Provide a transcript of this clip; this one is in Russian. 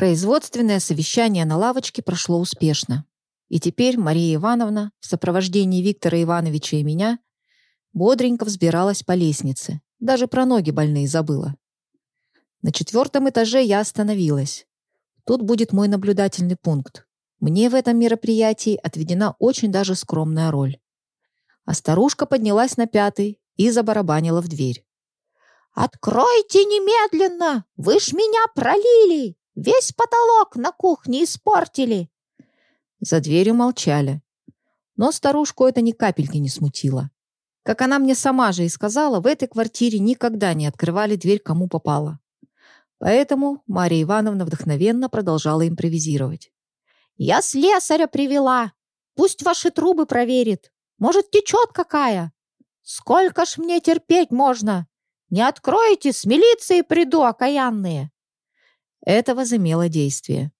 Производственное совещание на лавочке прошло успешно. И теперь Мария Ивановна в сопровождении Виктора Ивановича и меня бодренько взбиралась по лестнице. Даже про ноги больные забыла. На четвертом этаже я остановилась. Тут будет мой наблюдательный пункт. Мне в этом мероприятии отведена очень даже скромная роль. А старушка поднялась на пятый и забарабанила в дверь. «Откройте немедленно! Вы ж меня пролили! Весь потолок на кухне испортили!» За дверью молчали. Но старушку это ни капельки не смутило. Как она мне сама же и сказала, в этой квартире никогда не открывали дверь кому попало. Поэтому Мария Ивановна вдохновенно продолжала импровизировать. «Я слесаря привела. Пусть ваши трубы проверит. Может, течет какая? Сколько ж мне терпеть можно? Не откроете, с милицией приду, окаянные!» Это возымело действие.